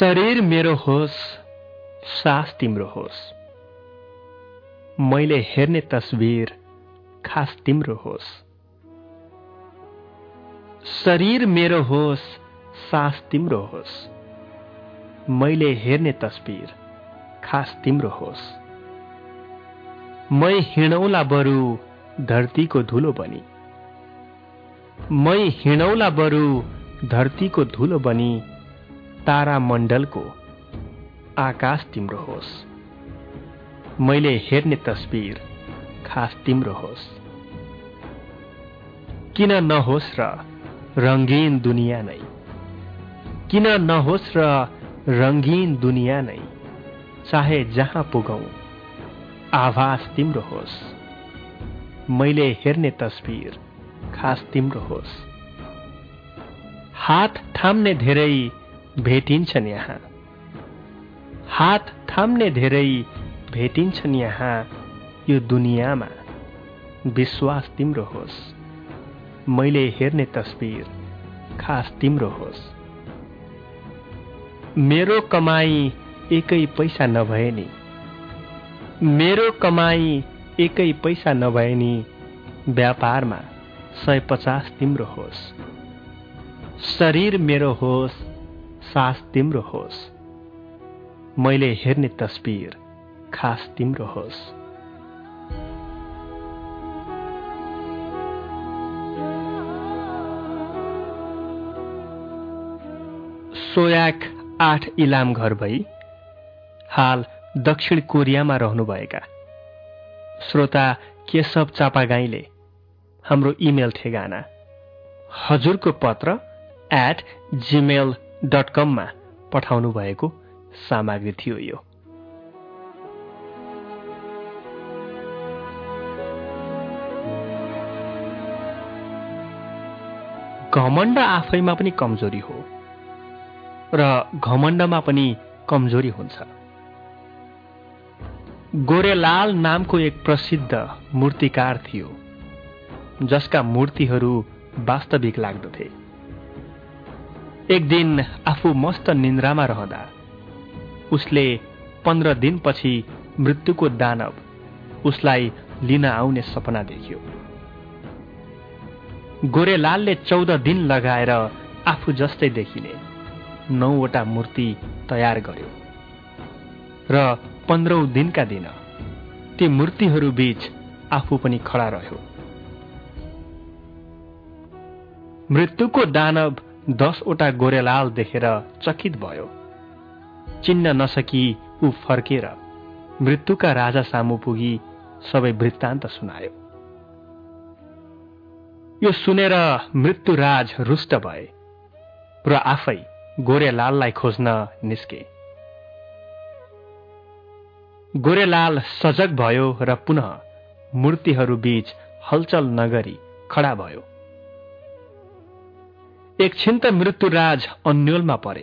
शरीर मेरो होस् सास तिम्रो होस्। मैले हेर्ने तस्बिर खास तिम्रो होस्। शरीर मेरो होस् सास तिम्रो होस्। मैले हेर्ने तस्बिर खास तिम्रो होस्। मै हिँडौला बरु धरतीको धुलो बनी। मै हिँडौला बरु धरतीको धुलो बनी। तारा मण्डलको आकाश तिम्रो होस्। मैले हेर्ने तस्बिर खास तिम्रो होस्। किन नहोस् र रङ्गीन दुनियाँ नै? किन नहोस् र रङ्गीन दुनियाँ नै? चाहे जहाँ पुगौँ आभास तिम्रो होस्। मैले हेर्ने तस्बिर खास तिम्रो होस्। हात थाम्ने धेरै भेटिन्छन् यहाँ। हात थाम्ने धेरै भेटिन्छन् यहाँ यो दुनियाँमा। विश्वास तिम्रो होस्। मैले हेर्ने तस्बिर खास तिम्रो होस्। मेरो कमाई एकै पैसा नभए नि। मेरो कमाई एकै पैसा नभए नि व्यापारमा सय पचास तिम्रो होस्। शरीर मेरो होस्। सास तिम्रो होस्। मैले हेर्ने तस्बिर खास तिम्रो होस्। सोयाक आठ इलाम घर भई हाल दक्षिण कोरियामा रहनुभएका। श्रोता केशव चापागाईले हाम्रो इमेल ठेगाना। हजुरको पत्र एट जिमेल डट कममा पठाउनु भएको सामग्री थियो यो। घमण्ड आफैमा पनि कमजोरी हो र घमण्डमा पनि कमजोरी हुन्छ। गोरेलाल नामको एक प्रसिद्ध मूर्तिकार थियो जसका मूर्तिहरू वास्तविक लाग्दथे। एक दिन आफू मस्त निन्द्रामा रहँदा उसले पन्ध्र दिनपछि मृत्युको दानव उसलाई लिन आउने सपना देख्यो। गोरेलालले चौध दिन लगाएर आफू जस्तै देखिने नौवटा मूर्ति तयार गर्यो र पन्ध्रौं दिनका दिन ती मूर्तिहरू बीच आफू पनि खडा रह्यो। मृत्युको दानव दसवटा गोरेलाल देखेर चकित भयो। चिन्न नसकी ऊ फर्केर मृत्युका राजा सामु पुगी सबै वृत्तान्त सुनायो। यो सुनेर मृत्युराज रुष्ट भए र आफै गोरेलाललाई खोज्न निस्के। गोरेलाल सजग भयो र पुनः मूर्तिहरू बीच हलचल नगरी खडा भयो। एकछिन त मृत्युराज अन्यलमा परे।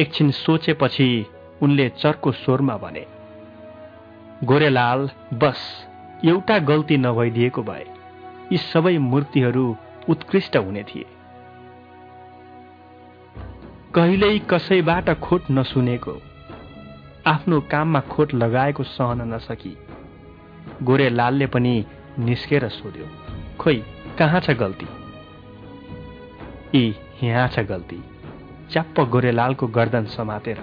एकछिन सोचेपछि उनले चर्को स्वरमा भने गोरेलाल बस एउटा गल्ती नभइदिएको भए यी सबै मूर्तिहरू उत्कृष्ट हुने थिए। कहिल्यै कसैबाट खोट नसुनेको आफ्नो काममा खोट लगाएको सहन नसकी। गोरे लालले पनि निस्केर सोध्यो खोइ कहाँ छ गल्ती? यी यहाँ छ गल्ती। च्याप्प गोरेलालको गर्दन समातेर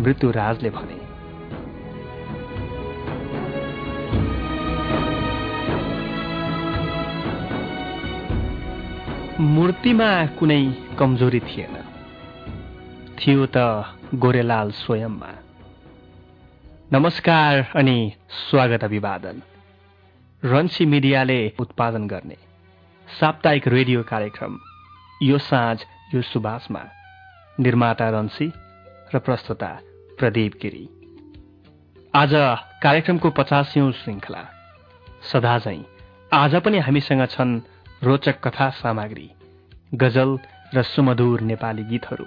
मृत्युराजले भने मूर्तिमा कुनै कमजोरी थिएन। थियो त गोरेलाल स्वयंमा। नमस्कार अनि स्वागत अभिवादन। रन्सी मिडियाले उत्पादन गर्ने साप्ताहिक रेडियो कार्यक्रम यो साँझ यो सुबासमा निर्माता रन्सी र प्रस्तुता प्रदीप गिरी। आज कार्यक्रमको पचासिौं श्रृङ्खला सदाझै आज पनि हामीसँग छन् रोचक कथा सामग्री गजल र सुमधुर नेपाली गीतहरू।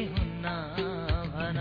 भने हुन्न भन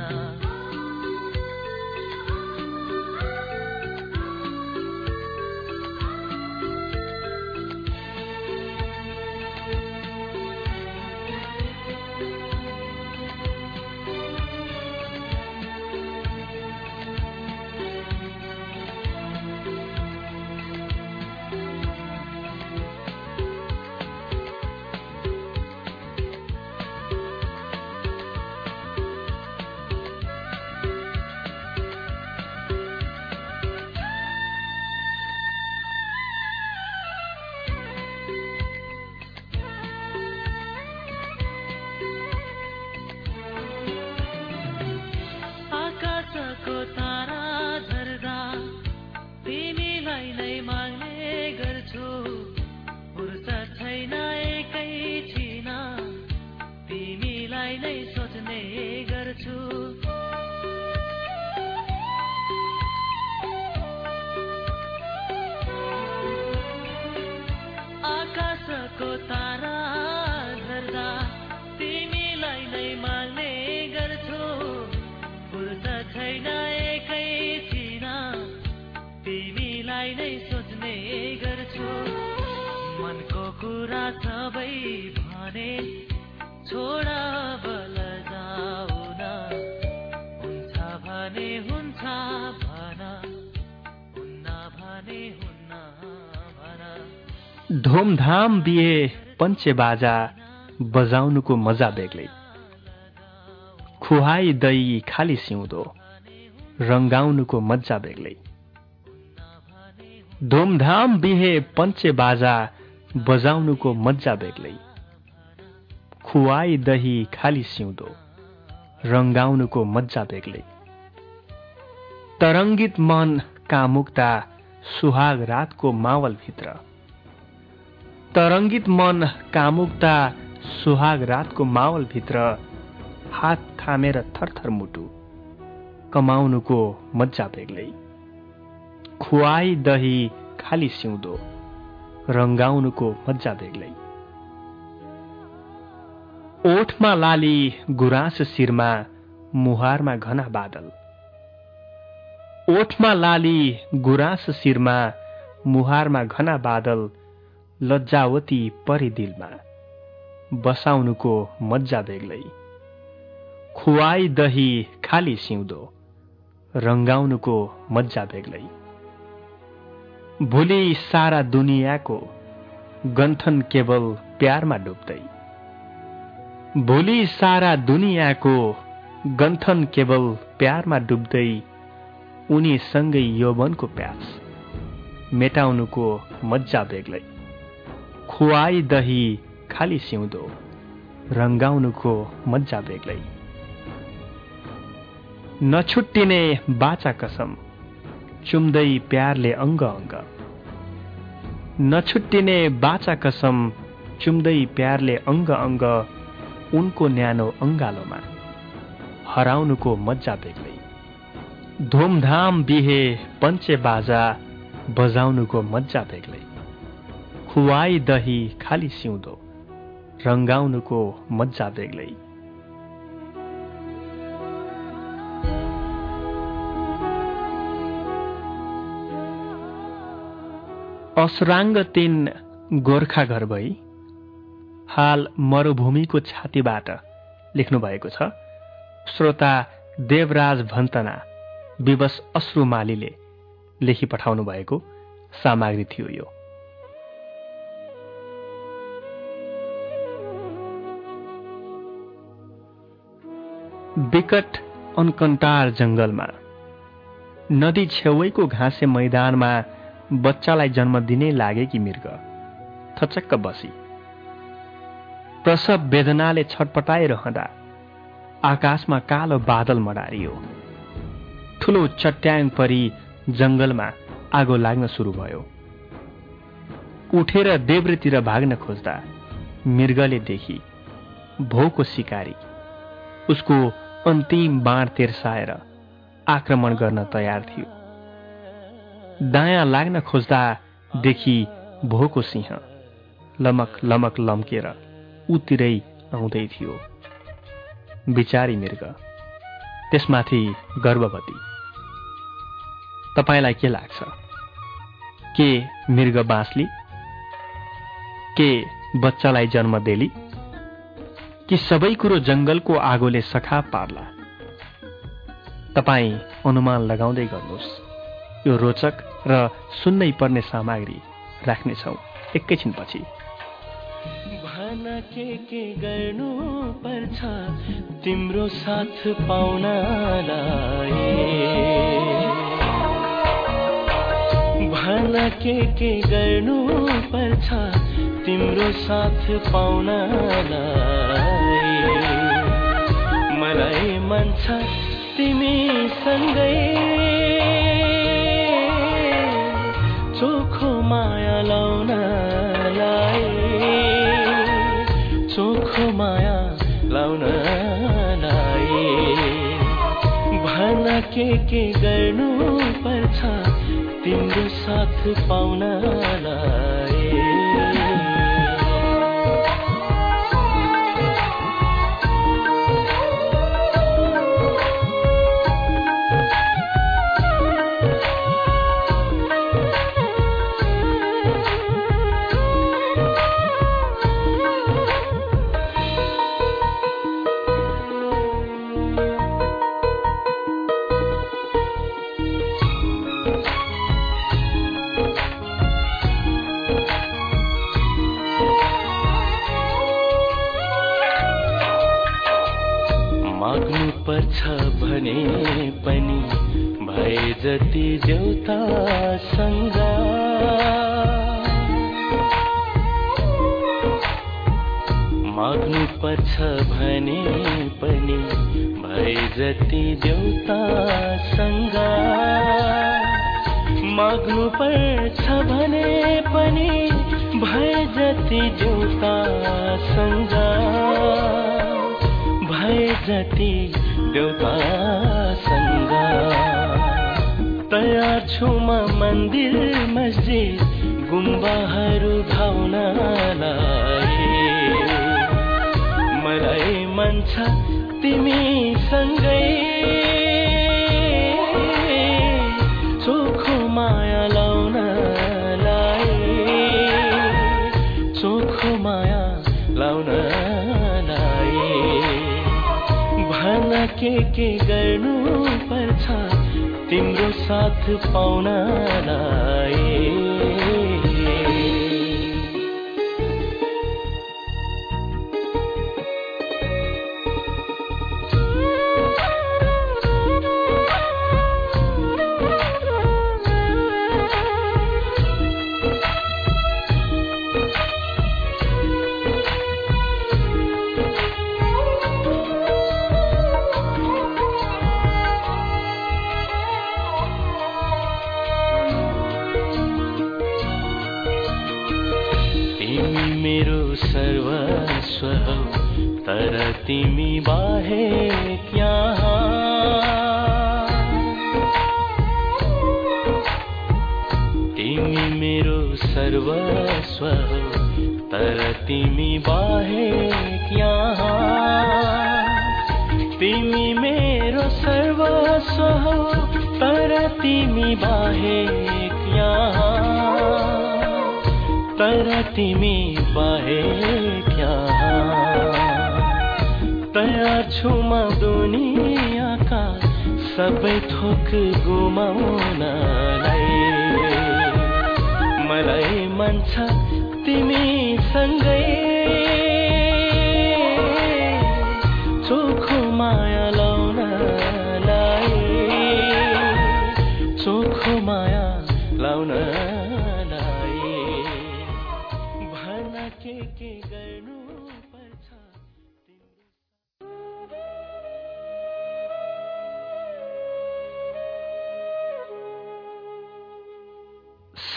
धुमधाम बिहे पञ्चे बाजा बजाउनुको मजा बेग्लै। खुहाई दही खाली सिउँदो रङ्गाउनुको मजा बेग्लै। धुमधाम बिहे पञ्चे बाजा बजाउनुको मजा बेग्लै। खुवाई दही खाली सिउँदो रङ्गाउनुको मजा बेग्लै। तरङ्गित मन कामुक्ता सुहाग रातको मावलभित्र। तरङ्गित मन कामुक्ता सुहाग रातको मावलभित्र हात थामेर थरथर मुटु कमाउनुको मजा बेग्लै। खुवाई दही खाली सिउँदो रङ्गाउनुको मजा बेग्लै। ओठमा लाली गुराँस शिरमा मुहारमा घना बादल। ओठमा लाली गुराँस शिरमा मुहारमा घना बादल लज्जावती परे दिलमा बसाउनुको मज्जा बेग्लै। खुवाई दही खाली सिउँदो रङ्गाउनुको मज्जा बेग्लै। भोलि सारा दुनियाँको गन्थन केवल प्यारमा डुब्दै। भोलि सारा दुनियाँको गन्थन केवल प्यारमा डुब्दै उनीसँगै यौवनको प्यास मेटाउनुको मज्जा बेग्लै। खुवाई दही खाली सिउँदो रङ्गाउनुको मज्जा बेग्लै। नछुट्टिने बाचा कसम चुम्दै प्यारले अङ्ग अङ्ग। नछुट्टिने बाचा कसम चुम्दै प्यारले अङ्ग अङ्ग उनको न्यानो अङ्गालोमा हराउनुको मज्जा बेग्लै। धुमधाम बिहे पञ्चे बाजा बजाउनुको मज्जा बेग्लै। खुवाई दही खाली सिउँदो रङ्गाउनुको मज्जा बेग्लै असुराङ्ग तिन गोर्खा घर भई हाल मरुभूमिको छातीबाट लेख्नु भएको छ श्रोता देवराज भन्तना विवश अश्रुमालीले लेखी पठाउनु भएको सामग्री थियो यो। विकट अनकन्टार जङ्गलमा नदी छेउैको घाँसे मैदानमा बच्चालाई जन्म दिनै लागेकी मृग। थचक्क बसी। प्रसव वेदनाले छटपटाइरहँदा आकाशमा कालो बादल मडारियो। ठुलो चट्याङ परी जङ्गलमा आगो लाग्न सुरु भयो। उठेर देब्रेतिर भाग्न खोज्दा मृगले देखि भोको सिकारी। उसको अन्तिम बाँड तेर्साएर आक्रमण गर्न तयार थियो। दायाँ लाग्न खोज्दा देखि भोको सिंह लमक लमक लम्केर उतिरै आउँदै थियो। बिचारी मृग त्यसमाथि गर्भवती। तपाईँलाई के लाग्छ? के मृग बाँसली के बच्चालाई जन्म देली? कि सबै कुरो जङ्गलको आगोले सखा पार्ला। तपाईँ अनुमान लगाउँदै गर्नुहोस् यो रोचक र सुन्नै पर्ने सामग्री राख्नेछौ एकैछिनपछि। के के गर्नु पर्छ तिम्रो साथ पाउनलाई? भन के के गर्नु पर्छ तिम्रो साथ पाउनलाई। मलाई मन छ तिमी सँगै चोखो माया लाउनलाई। चोखो माया के के गर्नु पर्छ? तिम्रो साथ पाउनलाई। जति देउतासँग माग्नु पर्छ भने पनि भए जति देउतासँग माग्नु पर्छ भने पनि भए जति देउतासँग भए जति देउतासँग बजार मन्दिर मस्जिद गुम्बाहरू धाउनलाई मलाई मन छ तिमीसँगै। चोखो माया लाउनलाई। चोखो माया लाउनलाई। भन के के गर्नु पर्छ साथ पाउनलाई। तिमी बाहेक छु म दुनियाँका सबै थोक गुमाउनलाई। मलाई मन छ तिमीसँगै चोखो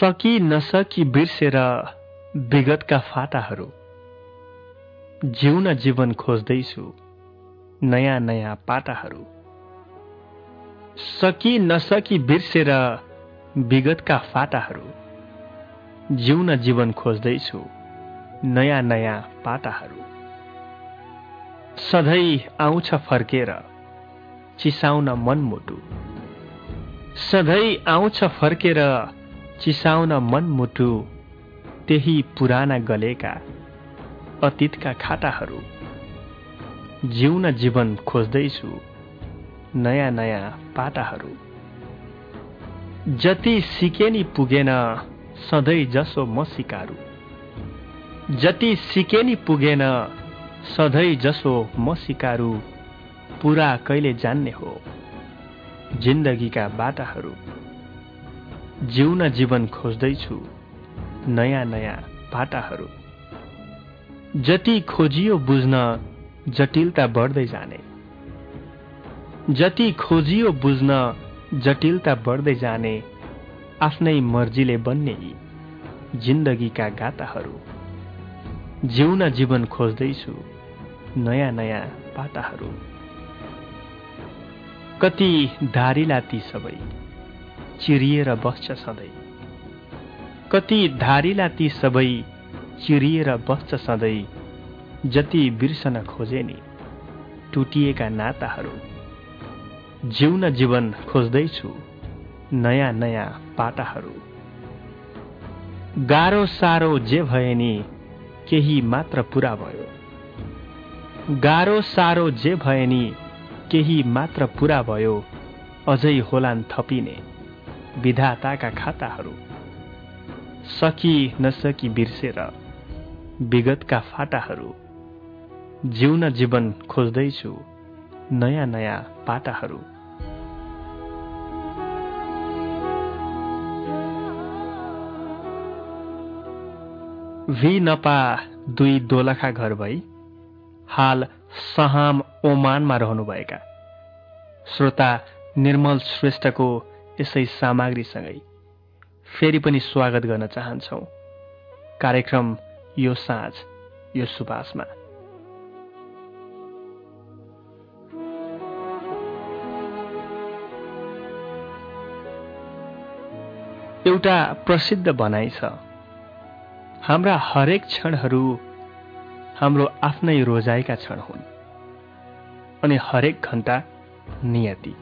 सकी नसकी बिर्सेर विगतका फाटाहरू जिउन जीवन खोज्दैछु नयाँ नयाँ पाटाहरू। सकी नसकी बिर्सेर विगतका फाटाहरू जिउन जीवन खोज्दैछु नयाँ नयाँ पाटाहरू। सधैँ आउँछ फर्केर चिसाउन मनमुटु सधैँ आउँछ फर्केर चिसाउन मनमुटु त्यही पुराना गलेका अतीतका खाटाहरू। जिउन जीवन खोज्दैछु नयाँ नयाँ पाटाहरू। जति सिके नि पुगेन सधैँ जसो म सिकारु। जति सिके नि पुगेन सधैँ जसो म सिकारु। पुरा कहिले जान्ने हो जिन्दगीका बाटाहरू। जिउन जीवन खोज्दैछु नयाँ नयाँ पाटाहरू जति खोजियो बुझ्न जटिलता बढ्दै जाने। जति खोजियो बुझ्न जटिलता बढ्दै जाने आफ्नै मर्जीले बन्ने यी जिन्दगीका गाताहरू। जिउन जीवन खोज्दैछु नयाँ नयाँ पाटाहरू कति धारिला ती सबै चिरिएर बस्छ सधैँ। कति धारिला ती सबै चिरिएर बस्छ सधैँ जति बिर्सन खोजे नि टुटिएका नाताहरू। जिउन जीवन खोज्दैछु नयाँ नयाँ पाटाहरू। गाह्रो साह्रो जे भए नि केही मात्र पुरा भयो। गाह्रो साह्रो जे भए नि केही मात्र पुरा भयो अझै होलान् थपिने। विधाताका खाताहरू। सकी नसकी बिर्सेर विगतका फाटाहरू। जिउन जीवन खोज्दैछु नयाँ नयाँ पाटाहरू। भी नपा दुई दोलखा घर भई हाल सहाम ओमानमा रहनुभएका। श्रोता निर्मल श्रेष्ठको यसै सामग्रीसँगै फेरि पनि स्वागत गर्न चाहन्छौ। कार्यक्रम यो साँझ यो सुबासमा एउटा प्रसिद्ध भनाइ छ। हाम्रा हरेक क्षणहरू हाम्रो आफ्नै रोजाइका क्षण हुन्। अनि हरेक घन्टा नियति।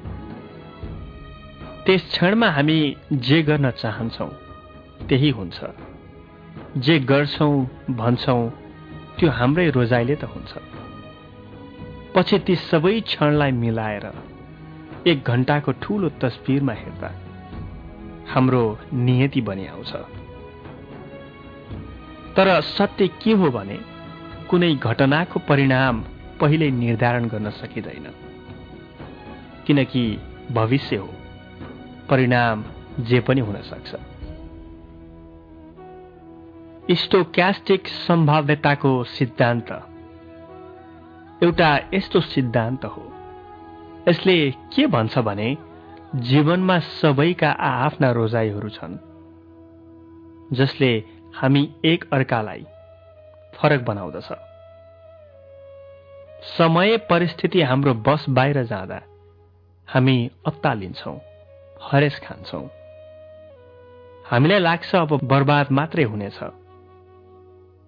त्यस क्षणमा हामी जे गर्न चाहन्छौ त्यही हुन्छ। जे गर्छौँ भन्छौँ त्यो हाम्रै रोजाइले त हुन्छ। पछि ती सबै क्षणलाई मिलाएर एक घन्टाको ठूलो तस्बिरमा हेर्दा हाम्रो नियति बनि आउँछ। तर सत्य के हो भने कुनै घटनाको परिणाम पहिल्यै निर्धारण गर्न सकिँदैन। किनकि भविष्य हो। परिणाम जे पनि हुन सक्छ। स्टोक्यास्टिक सम्भाव्यताको सिद्धान्त एउटा यस्तो सिद्धान्त हो। यसले के भन्छ भने जीवनमा सबैका आआफ्ना रोजाइहरू छन् जसले हामी एक अर्कालाई फरक बनाउँदछ। समय परिस्थिति हाम्रो बस बाहिर जाँदा हामी अत्तालिन्छौँ। हरेस खान्छौँ। हामीलाई लाग्छ अब बर्बाद मात्रै हुनेछ।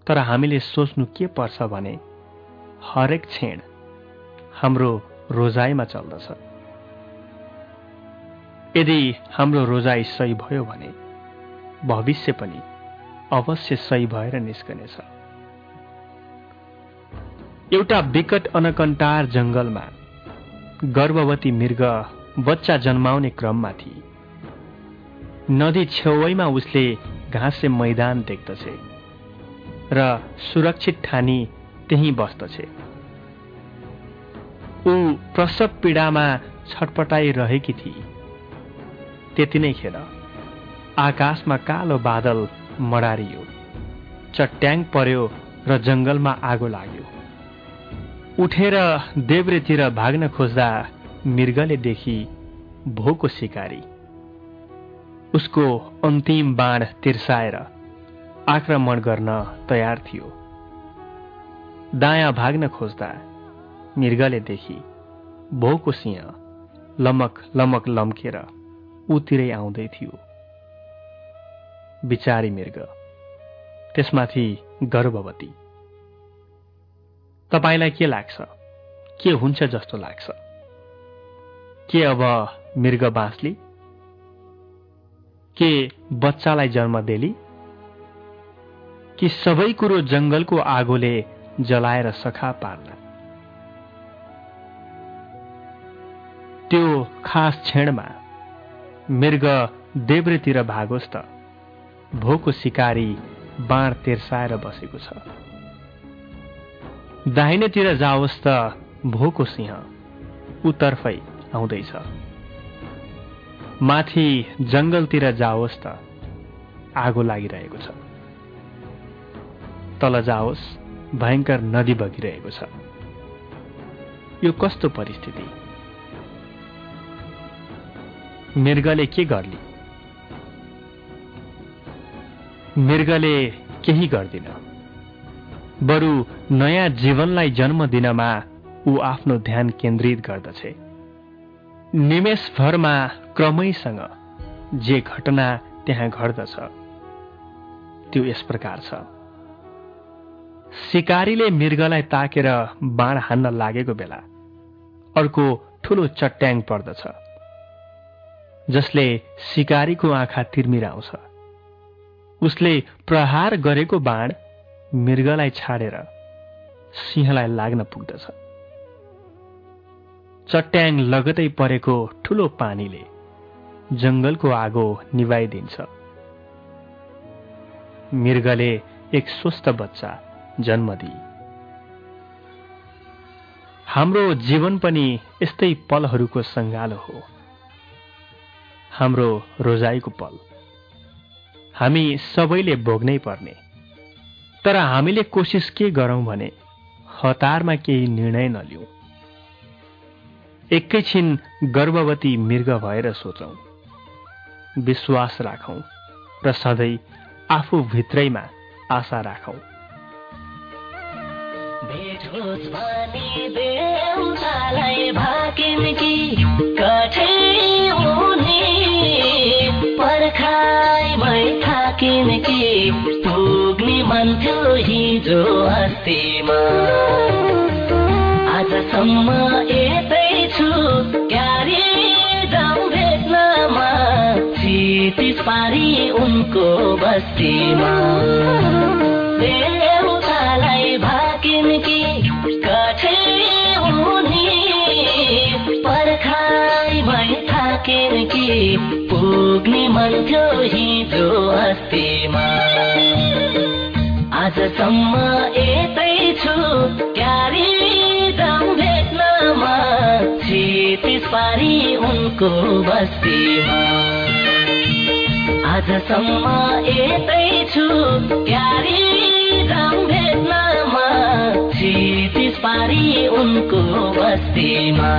तर हामीले सोच्नु के पर्छ भने हरेक क्षण हाम्रो रोजाइमा चल्दछ। यदि हाम्रो रोजाइ सही भयो भने भविष्य पनि अवश्य सही भएर निस्कनेछ। एउटा विकट अनकन्टार जङ्गलमा गर्भवती मृग बच्चा जन्माउने क्रममा थिए। नदी छेउैमा उसले घाँसे मैदान देख्दछे र सुरक्षित ठानी त्यहीँ बस्दछे ऊ प्रसव पीडामा छटपटाइरहेकी थिए। त्यति नै खेर आकाशमा कालो बादल मडारियो चट्याङ पर्यो र जङ्गलमा आगो लाग्यो। उठेर देब्रेतिर भाग्न खोज्दा मृगले देखि भोको सिकारी। उसको अन्तिम बाण तिर्साएर आक्रमण गर्न तयार थियो। दायाँ भाग्न खोज्दा मृगले देखि भोको सिंह लमक लमक लम्केर उतिरै आउँदै थियो। बिचारी मृग त्यसमाथि गर्भवती। तपाईँलाई के लाग्छ? के हुन्छ जस्तो लाग्छ? के अब मृग बाँच्ली? के बच्चालाई जन्म देली? कि सबै कुरो जङ्गलको आगोले जलाएर सखा पार्ला त्यो खास क्षणमा मृग देब्रेतिर भागोस् त भोको सिकारी बाँड तेर्साएर बसेको छ। दाहिनेतिर जाओस् त भोको सिंह उतर्फै आउँदैछ माथि जङ्गलतिर जाओस् त आगो लागिरहेको छ। तल जाओस् भयङ्कर नदी बगिरहेको छ। यो कस्तो परिस्थिति? मृगले के गर्ली? मृगले केही गर्दिन। बरु नयाँ जीवनलाई जन्म दिनमा ऊ आफ्नो ध्यान केन्द्रित गर्दछे। निमेषभरमा क्रमैसँग जे घटना त्यहाँ घट्दछ त्यो यस प्रकार छ। सिकारीले मृगलाई ताकेर बाण हान्न लागेको बेला अर्को ठुलो चट्याङ पर्दछ जसले सिकारीको आँखा तिर्मिराउँछ। उसले प्रहार गरेको बाण मृगलाई छाडेर सिंहलाई लाग्न पुग्दछ। चट्याङ लगतै परेको ठुलो पानीले जङ्गलको आगो निभाइदिन्छ। मृगले एक स्वस्थ बच्चा जन्म दिए। हाम्रो जीवन पनि यस्तै पलहरूको सङ्गालो हो। हाम्रो रोजाइको पल। हामी सबैले भोग्नै पर्ने। तर हामीले कोसिस के गरौँ भने हतारमा केही निर्णय नलिउँ। एकैछिन गर्भवती मृग भएर सोचौँ। विश्वास राखौँ र सधैँ आफू भित्रैमा आशा राखौँ। पुग्ने मन हिजो आजसम्म यतै छु गाडी जाउँ भेट्नमा? क्षितिज पारी उनको बस्तीमा। बेहुलालाई भाकिन कि कठे उनी पर्खाइ भई थाकिन की पुग्ने मन थियो हिजो अस्तिमा? आजसम्म एतै छु क्यारी पारी उनको बस्तीमा आजसम्म यतै छु क्यारी भेट्नमा छिटिस पारी उनको बस्तीमा।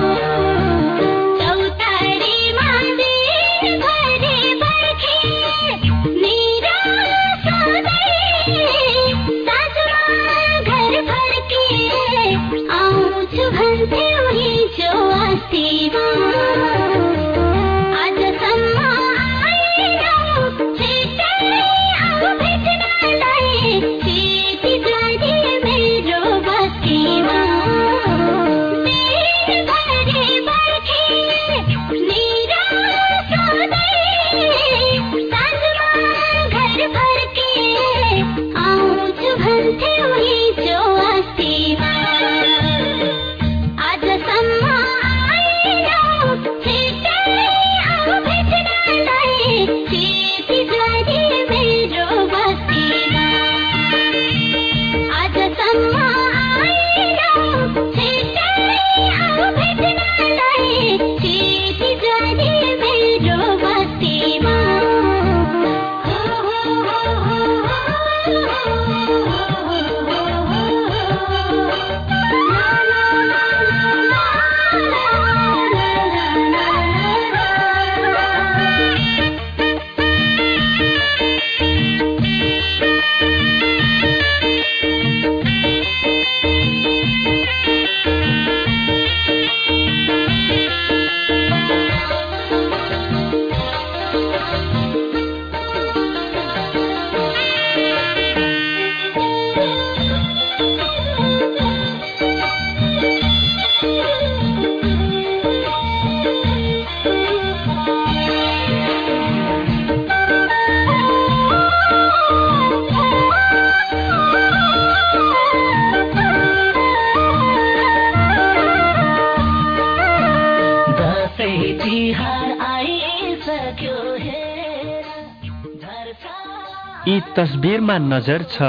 तस्बिरमा नजर छ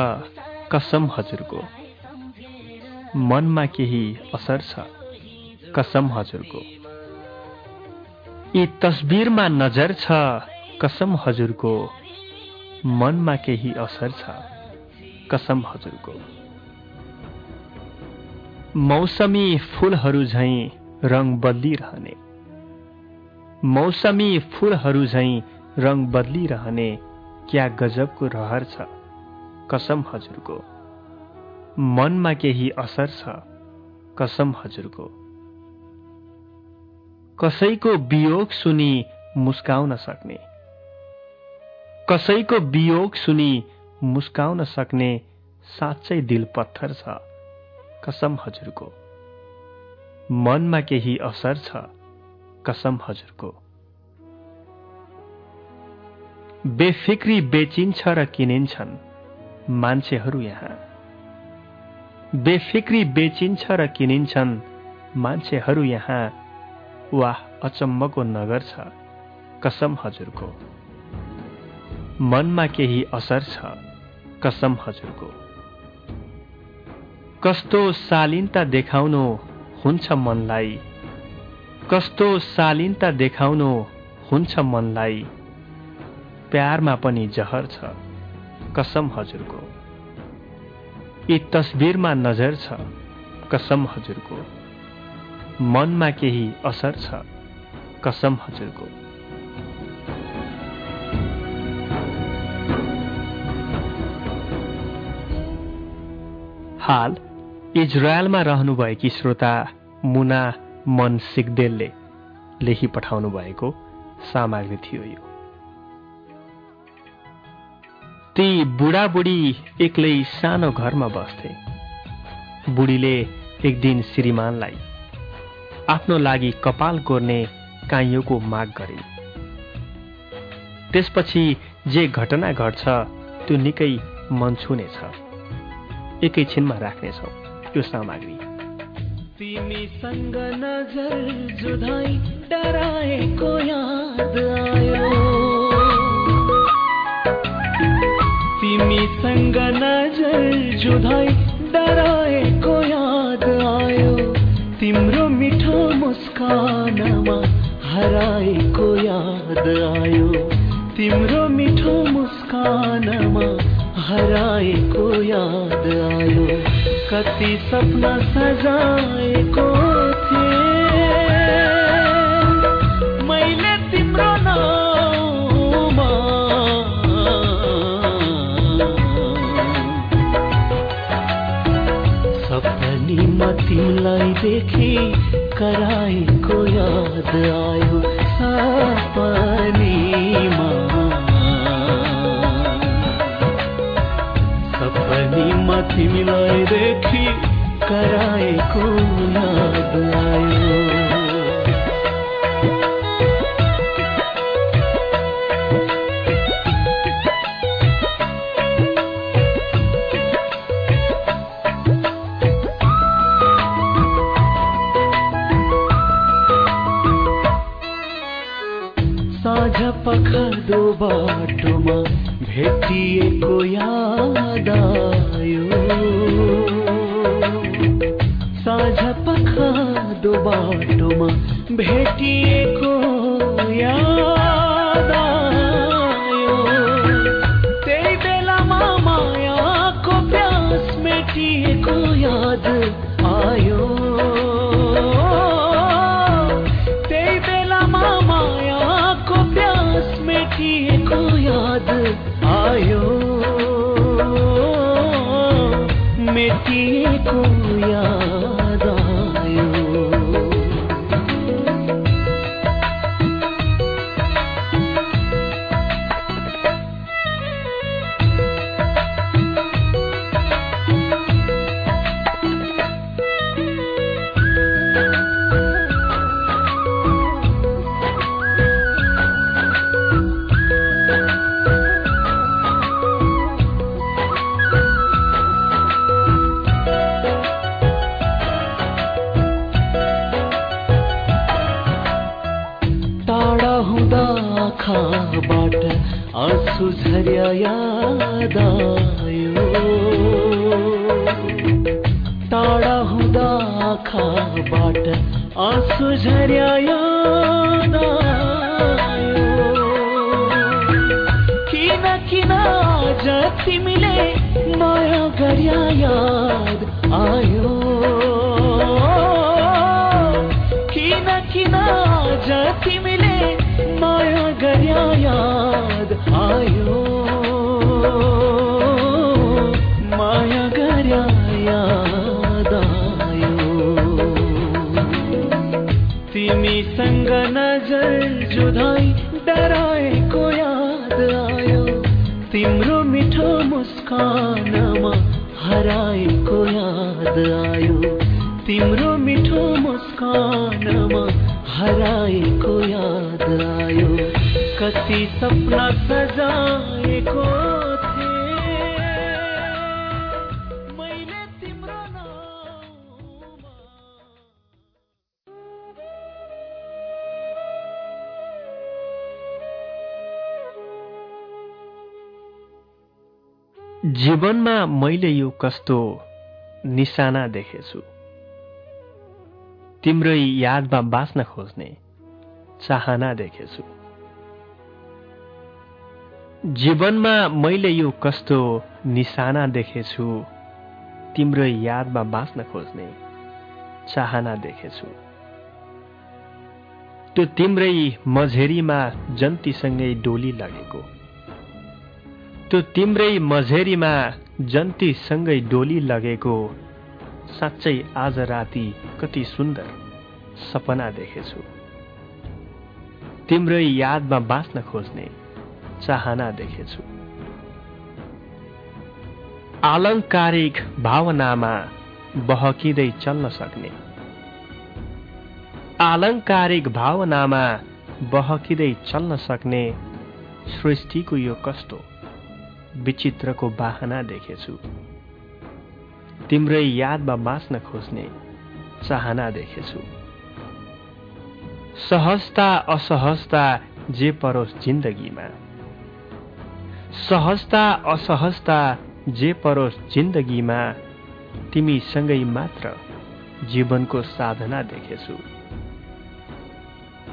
कसम हजुरको। मनमा केही असर छ कसम हजुरको। यी तस्बिरमा नजर छ कसम हजुरको। मनमा केही असर छ कसम हजुरको। मौसमी फुलहरू झैँ रङ बदलिरहने। मौसमी फुलहरू झैँ रङ बदलिरहने। क्या गजबको रहर छ? कसम हजुरको। मनमा केही असर छ? कसम हजुरको। कसैको वियोग सुनि मुस्काउन सक्ने। कसैको वियोग सुनि मुस्काउन सक्ने साँच्चै दिल पत्थर छ। कसम हजुरको। मनमा केही असर छ? कसम हजुरको। बेफिक्री बेचिन्छ र किनिन्छन् मान्छेहरू यहाँ। बेफिक्री बेचिन्छ र किनिन्छन् मान्छेहरू यहाँ। वाह अचम्मको नगर छ। कसम हजुरको। मनमा केही असर छ। कसम हजुरको। कस्तो शालीनता देखाउनु हुन्छ मनलाई। कस्तो शालीनता देखाउनु हुन्छ मनलाई। प्यारमा पनि जहर छ। कसम हजुरको। यी तस्बिरमा नजर छ। कसम हजुरको। मनमा केही असर छ। कसम हजुरको। हाल इजरायलमा रहनुभएकी श्रोता मुना मन सिगदेलले लेखी पठाउनु भएको सामग्री थियो यो। ती बुढाबुढी एक्लै सानो घरमा बस्थे। बुढीले एक दिन श्रीमानलाई आफ्नो लागि कपाल कोर्ने काइयोको माग गरे। त्यसपछि जे घटना घट्छ त्यो निकै मन छुनेछ एकैछिनमा राख्नेछौ यो सामग्री। तिमीसँग नजर जुधाई डराएको याद आयो। तिमीसँग नजर जुधाई डराएको याद आयो। तिम्रो मिठो मुस्कानमा हराएको याद आयो। तिम्रो मिठो मुस्कानमा हराएको याद आयो। कति सपना सजाएको तिमीलाई देखि कराएको याद आयो सपनीमा सपनीमा तिमीलाई देखि कराएको याद आयो। पखदो बाटोमा भेटिएको याद आयो साँझ पखदो बाटोमा भेटिएको याद आयो त्यही बेलामा मायाको प्यास मेटिएको याद किन आज तिमीले माया गर्या याद आयो। कति सपना सजाएको जीवनमा मैले यो कस्तो निशाना देखेछु। तिम्रै यादमा बाँच्न खोज्ने चाहना देखेछु। जीवनमा मैले यो कस्तो निशाना देखेछु तिम्रै यादमा बाँच्न खोज्ने चाहना देखेछु। त्यो तिम्रै मझेरीमा जन्तीसँगै डोली लगेको। त्यो तिम्रै मझेरीमा जन्तीसँगै डोली लगेको साँच्चै आज राति कति सुन्दर सपना देखेछु। तिम्रै यादमा बाँच्न खोज्ने चाहना देखेछु। आलङ्कारिक भावनामा बहकिँदै चल्न सक्ने। आलङ्कारिक भावनामा बहकिँदै चल्न सक्ने सृष्टिको यो कस्तो विचित्रको बाहना देखेछु। तिम्रै यादमा बाँच्न खोज्ने चाहना देखेछु। सहजता असहजता जे परोस् जिन्दगीमा। सहजता असहजता जे परोस् जिन्दगीमा तिमीसँगै मात्र जीवनको साधना देखेछु।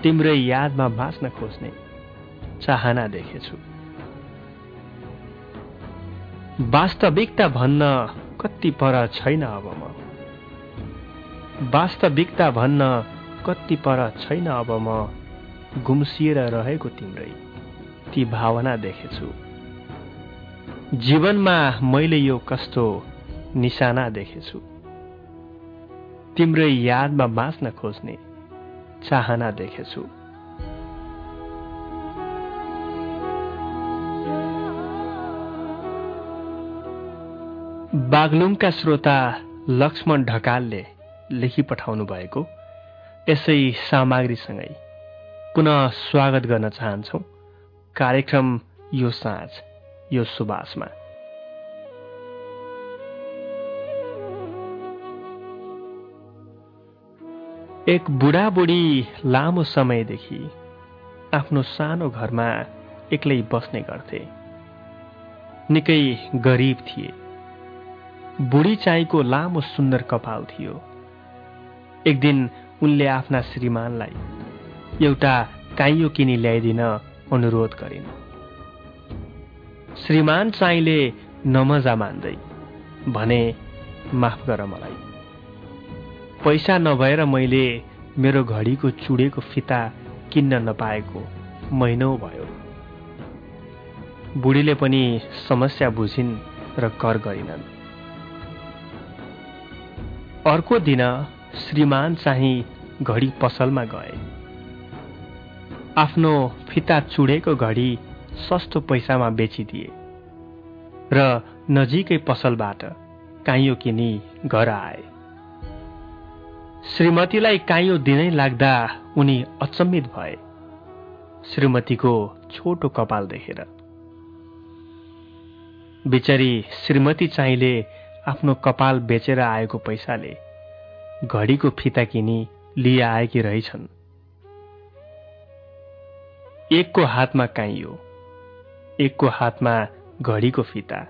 तिम्रै यादमा बाँच्न खोज्ने चाहना देखेछु। वास्तविकता भन्न कति पर छैन अब म। वास्तविकता भन्न कति पर छैन अब म। गुम्सिएर रहेको तिम्रै ती भावना देखेछु। जीवनमा मैले यो कस्तो निशाना देखेछु। तिम्रै यादमा बाँच्न खोज्ने चाहना देखेछु। बागलुङका श्रोता लक्ष्मण ढकालले लेखी पठाउनु भएको यसै सामग्रीसँगै पुनः स्वागत गर्न चाहन्छौ। कार्यक्रम यो साँझ। यो सुबासमा एक बुढाबुढी लामो समयदेखि आफ्नो सानो घरमा एक्लै बस्ने गर्थे। निकै गरिब थिए। बुढी चाहिँको लामो सुन्दर कपाल थियो। एक दिन उनले आफ्ना श्रीमानलाई एउटा काइयो किनी ल्याइदिन अनुरोध गरिन्। श्रीमान चाहिँले नमजा मान्दै भने माफ गर मलाई। पैसा नभएर मैले मेरो घडीको चुडेको फिता किन्न नपाएको महिनौ भयो। बुढीले पनि समस्या बुझिन् र कर गरिनन्। अर्को दिन श्रीमान चाहिँ घडी पसलमा गए। आफ्नो फिता चुडेको घडी सस्तो पैसामा बेचिदिए र नजिकै पसलबाट काइयो किनी घर आए। श्रीमतीलाई काइयो दिनै लाग्दा उनी अचम्मित भए। श्रीमतीको छोटो कपाल देखेर। बिचरी श्रीमती चाहिँले आफ्नो कपाल बेचेर आएको पैसाले घडीको फिता किनी लिए आएकी रहेछन्। एकको हातमा काइयो। एकको हातमा घडीको फिता।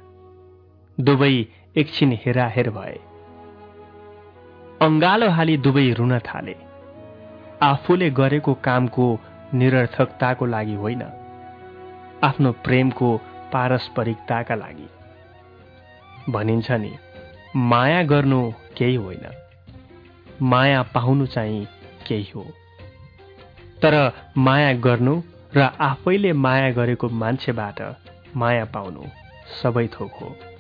दुवै एकछिन हेराहेर भए। अङ्गालो हाली दुवै रुन थाले। आफूले गरेको कामको निरर्थकताको लागि होइन। आफ्नो प्रेमको पारस्परिकताका लागि। भनिन्छ नि माया गर्नु केही होइन। माया पाउनु चाहिँ केही हो। तर माया गर्नु र आफैले माया गरेको मान्छेबाट माया पाउनु सबै थोक हो।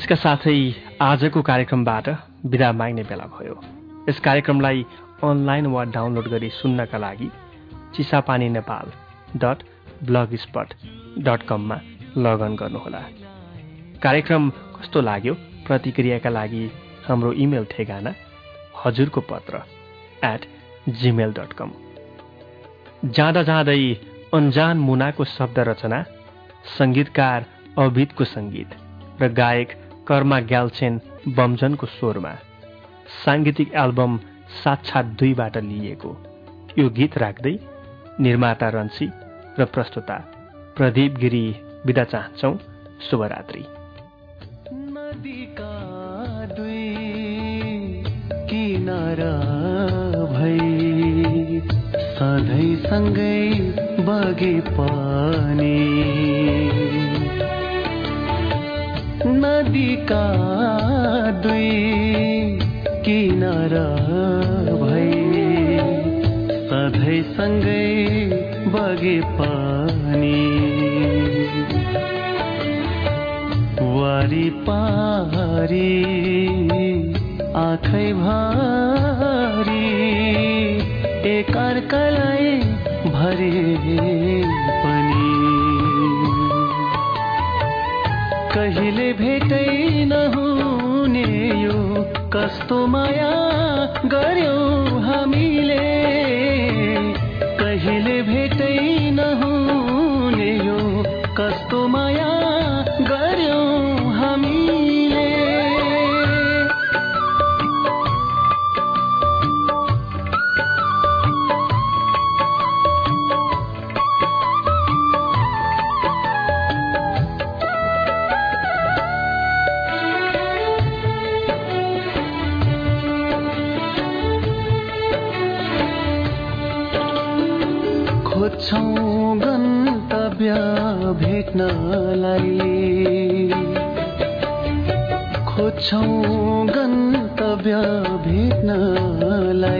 यसका साथै आजको कार्यक्रमबाट विदा माग्ने बेला भयो। यस कार्यक्रमलाई अनलाइन वा डाउनलोड गरी सुन्नका लागि Chisapani Nepal dot blog spot dot कममा लगअन गर्नुहोला। कार्यक्रम कस्तो लाग्यो? प्रतिक्रियाका लागि हाम्रो इमेल ठेगाना हजुरको पत्र एट जिमेल डट कम जाँदा जाँदै अन्जान मुनाको शब्द रचना सङ्गीतकार अभितको सङ्गीत र गायक कर्मा ग्याल्छेन बमजनको स्वरमा। साङ्गीतिक एल्बम साक्षात दुईबाट लिइएको। यो गीत राख्दै निर्माता रन्सी र प्रस्तुता प्रदीप गिरी बिदा चाहन्छौ। शुभरात्री। सधैँ सँगै बगे पानी। नदीका दुई किनारा भई सधैँ सँगै बगे पानी। वारी पारी आखै भारी एक अर्कालाई भरे। कहिले भेटै नहुने यो कस्तो माया गर्यौ। भेट्नलाई खोज्छौँ गन्तव्य भेट्नलाई।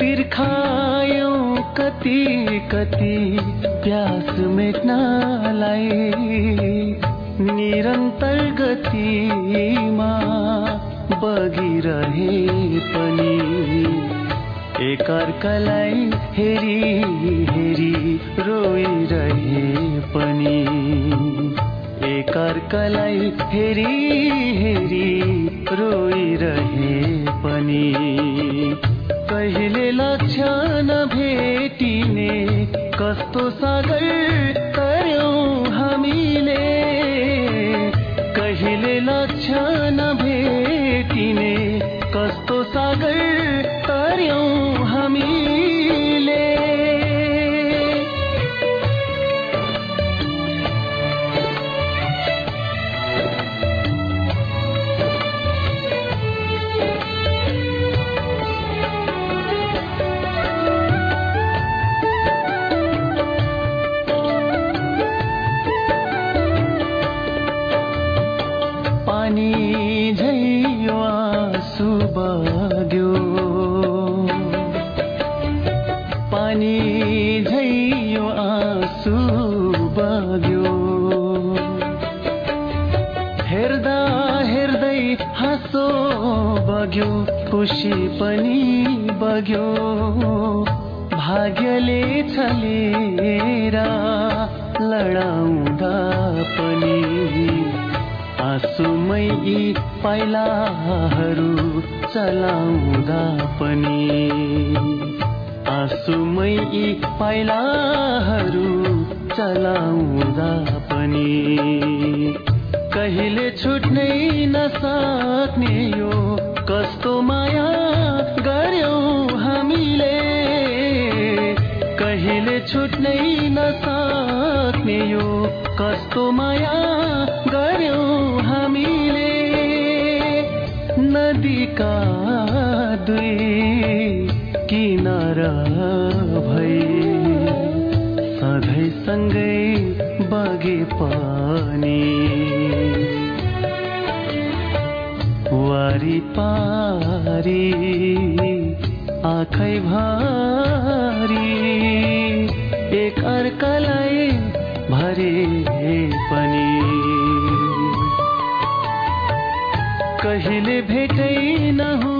तिर्खायौँ कति कति प्यास मेट्नलाई। निरन्तर गतिमा बगिरहे पनि। एकअर्कालाई हेरी हेरी रोइरहे पनि। एक अर्कालाई हेरी हेरी रोइरहे पनि। कहिले लक्ष्य नभेटिने कस्तो सागर खुसी पनि बग्यो। भाग्यले छलेर लडाउँदा पनि। आँसुमै यी पाइलाहरू चलाउँदा पनि। आँसुमै यी पाइलाहरू चलाउँदा पनि। कहिले छुट्नै नसक्ने यो कस्तो माया गर्यौँ हामीले? कहिले छुट्नै नसक्ने यो कस्तो माया गर्यौँ हामीले? नदीका दुई किनारा भई सधैँ सँगै बगे पनि वारी पारी आँखै भारी एक अर्कालाई भरे पनि। कहिले भेटै कस्तो